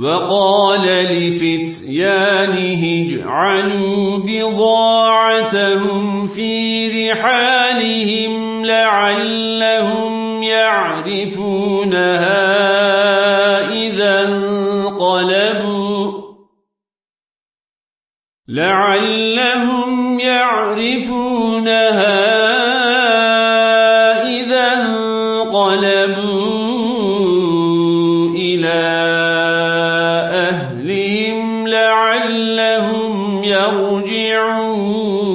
وقال لفتيانه اجعلوا بضاعتهم في رحالهم لعلهم يعرفونها إذا انقلبوا. لعلهم يعرفونها إذا انقلبوا إلى لَعَلَّهُمْ يَرْجِعُونَ.